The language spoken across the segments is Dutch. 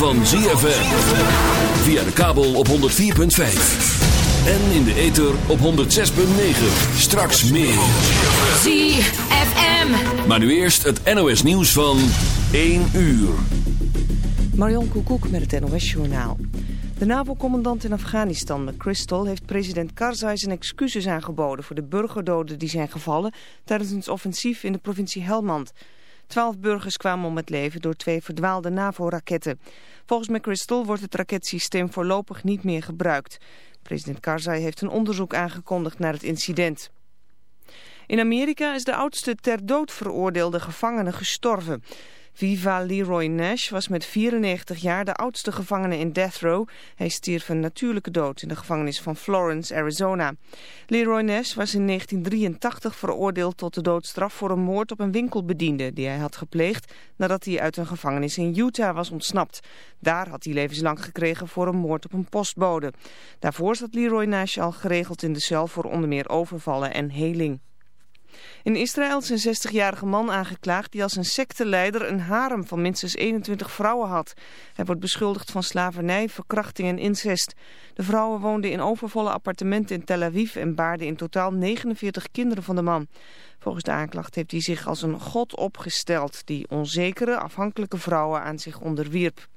van ZFM. Via de kabel op 104.5. En in de ether op 106.9. Straks meer. ZFM. Maar nu eerst het NOS nieuws van 1 uur. Marion Koekoek met het NOS Journaal. De NAVO-commandant in Afghanistan, McChrystal, heeft president Karzai zijn excuses aangeboden voor de burgerdoden die zijn gevallen tijdens het offensief in de provincie Helmand. Twaalf burgers kwamen om het leven door twee verdwaalde NAVO-raketten. Volgens McChrystal wordt het raketsysteem voorlopig niet meer gebruikt. President Karzai heeft een onderzoek aangekondigd naar het incident. In Amerika is de oudste ter dood veroordeelde gevangene gestorven. Viva Leroy Nash was met 94 jaar de oudste gevangene in Death Row. Hij stierf een natuurlijke dood in de gevangenis van Florence, Arizona. Leroy Nash was in 1983 veroordeeld tot de doodstraf voor een moord op een winkelbediende die hij had gepleegd nadat hij uit een gevangenis in Utah was ontsnapt. Daar had hij levenslang gekregen voor een moord op een postbode. Daarvoor zat Leroy Nash al geregeld in de cel voor onder meer overvallen en heling. In Israël is een 60-jarige man aangeklaagd die als een secteleider een harem van minstens 21 vrouwen had. Hij wordt beschuldigd van slavernij, verkrachting en incest. De vrouwen woonden in overvolle appartementen in Tel Aviv en baarden in totaal 49 kinderen van de man. Volgens de aanklacht heeft hij zich als een god opgesteld die onzekere, afhankelijke vrouwen aan zich onderwierp.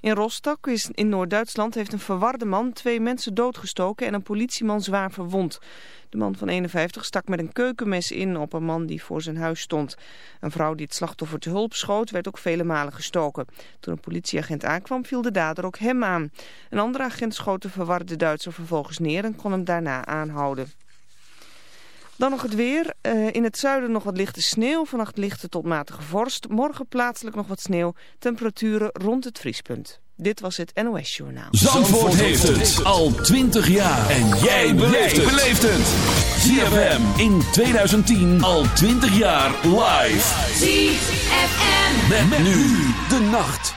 In Rostock in Noord-Duitsland heeft een verwarde man twee mensen doodgestoken en een politieman zwaar verwond. De man van 51 stak met een keukenmes in op een man die voor zijn huis stond. Een vrouw die het slachtoffer te hulp schoot werd ook vele malen gestoken. Toen een politieagent aankwam viel de dader ook hem aan. Een andere agent schoot de verwarde Duitser vervolgens neer en kon hem daarna aanhouden. Dan nog het weer. Uh, in het zuiden nog wat lichte sneeuw. Vannacht lichte tot matige vorst. Morgen plaatselijk nog wat sneeuw. Temperaturen rond het vriespunt. Dit was het NOS Journaal. Zandvoort, heeft het al 20 jaar. En jij beleeft het. ZFM in 2010 al 20 jaar live. ZFM. Met, met nu de nacht.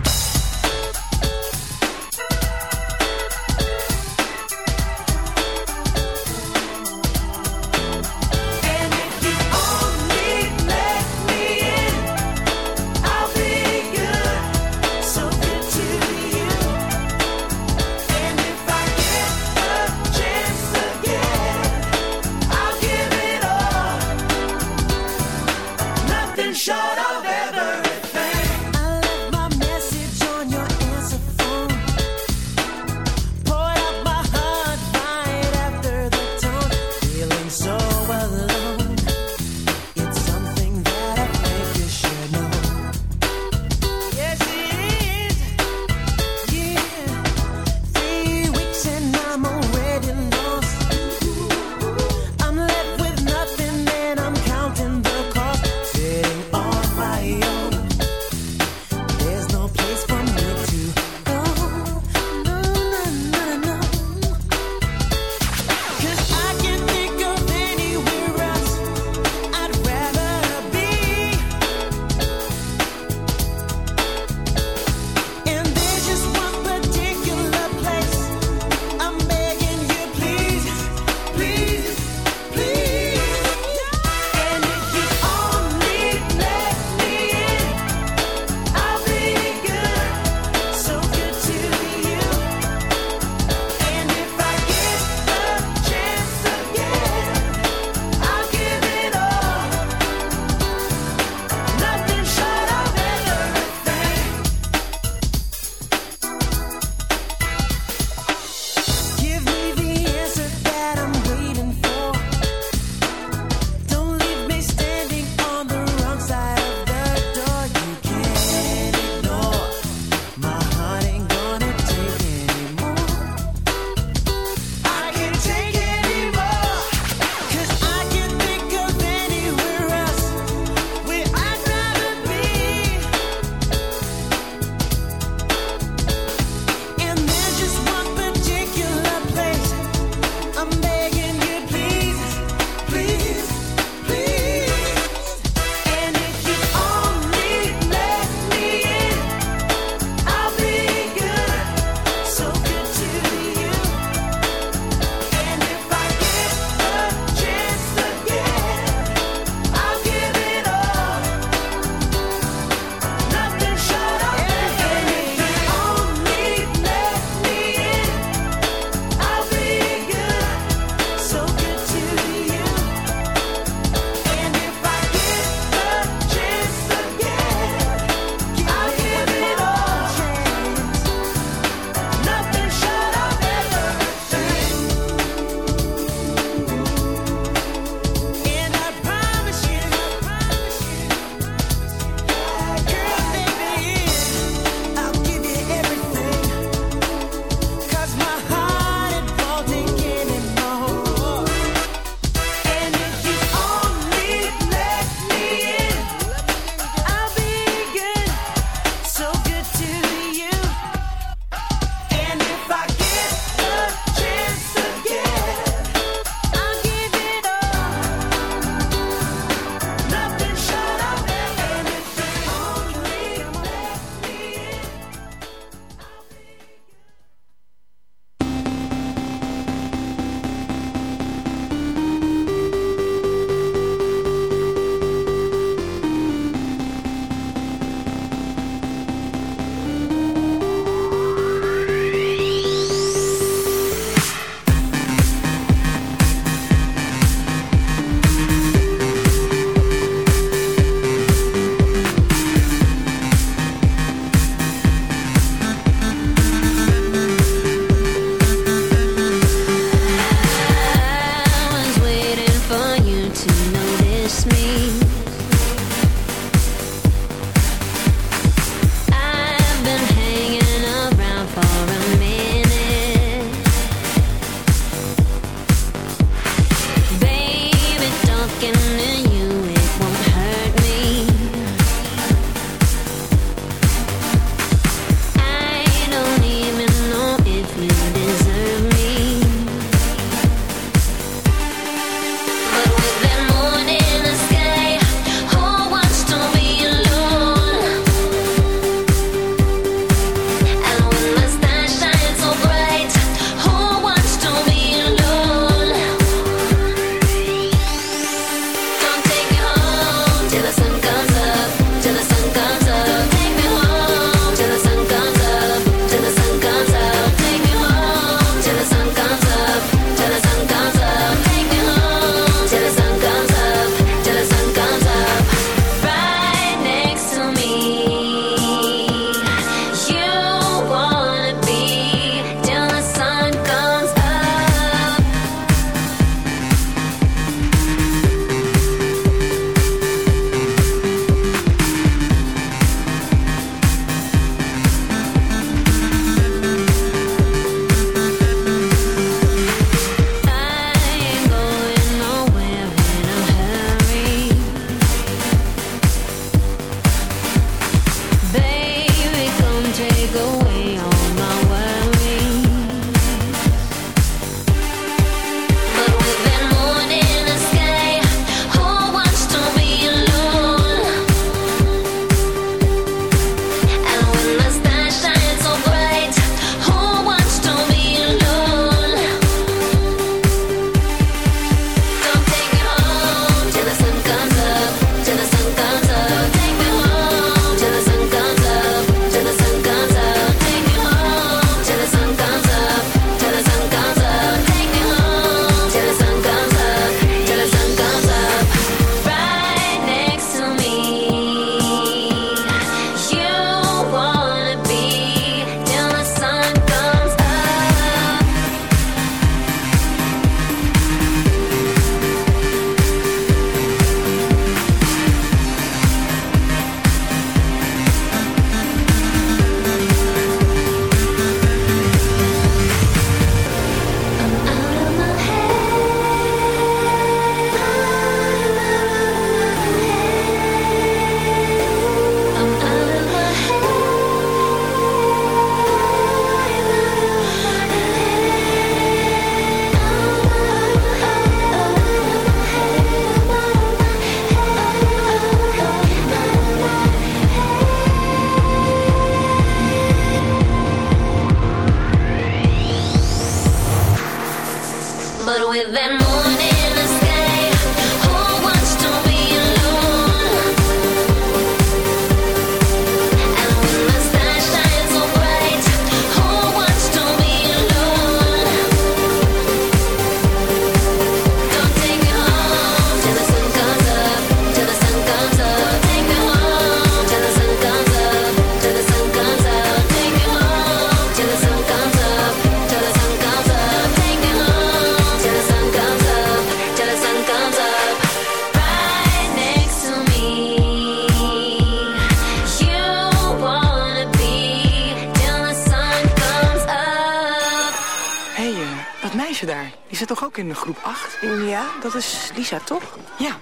Lisa, toch? Ja,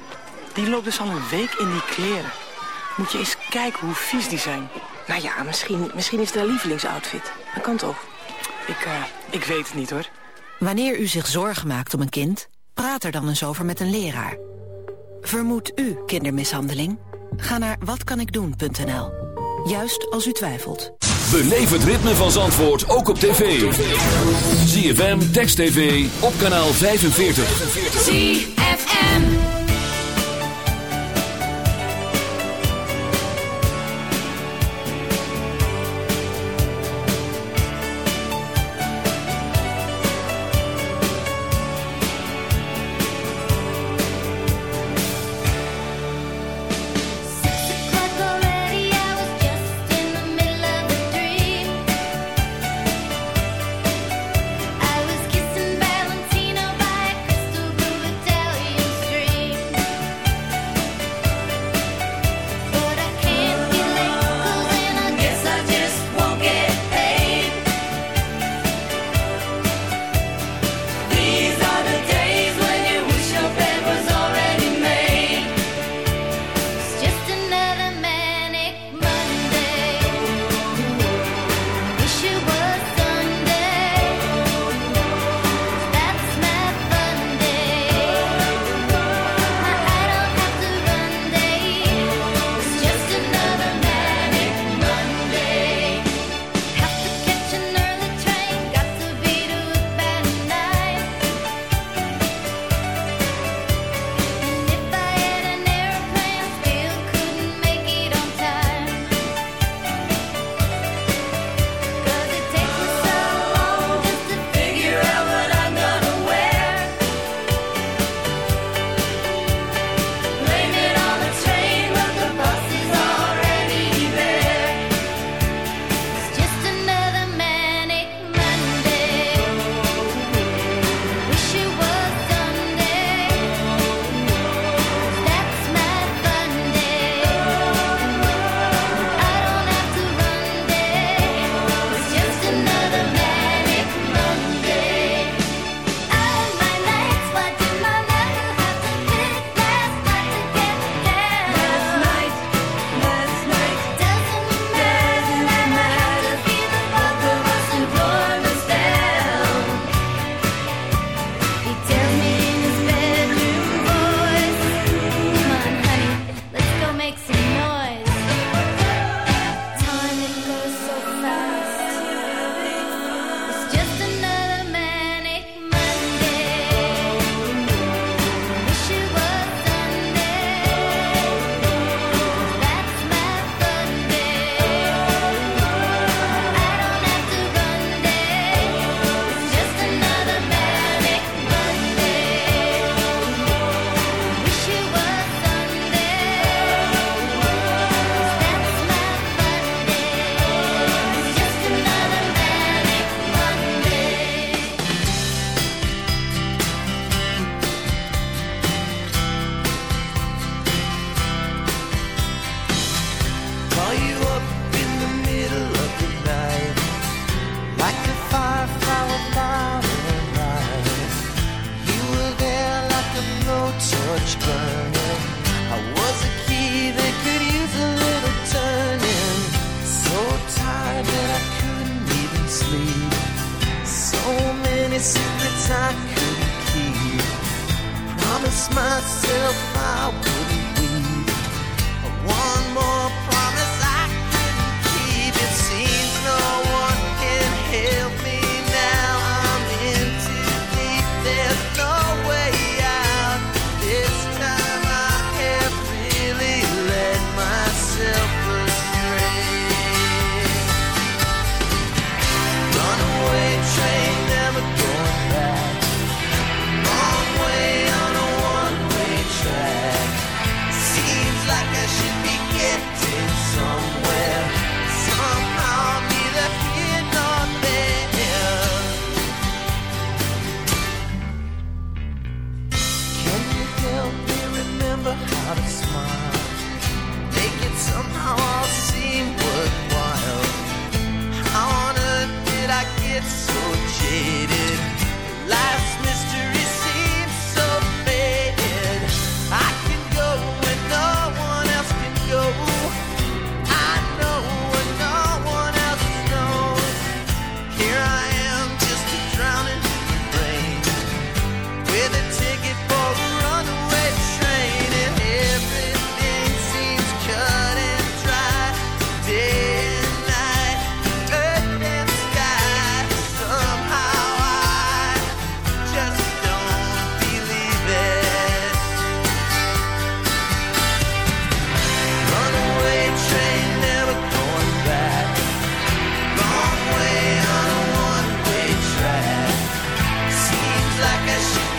die loopt dus al een week in die kleren. Moet je eens kijken hoe vies die zijn. Nou ja, misschien, misschien is het haar lievelingsoutfit. Dat kan toch? Ik, uh, ik weet het niet, hoor. Wanneer u zich zorgen maakt om een kind, praat er dan eens over met een leraar. Vermoedt u kindermishandeling? Ga naar watkanikdoen.nl. Juist als u twijfelt. Beleef het ritme van Zandvoort ook op tv. ZFM, Text TV, op kanaal 45. like a sheep.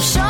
show.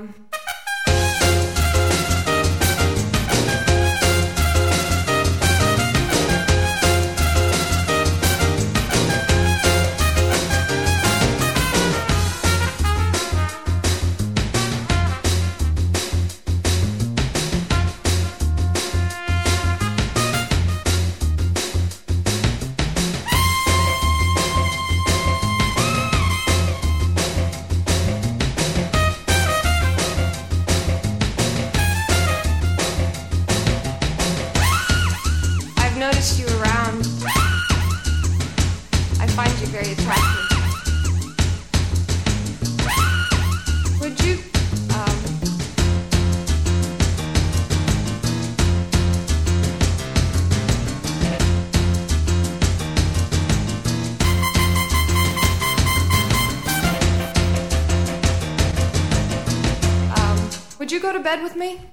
um, go to bed with me?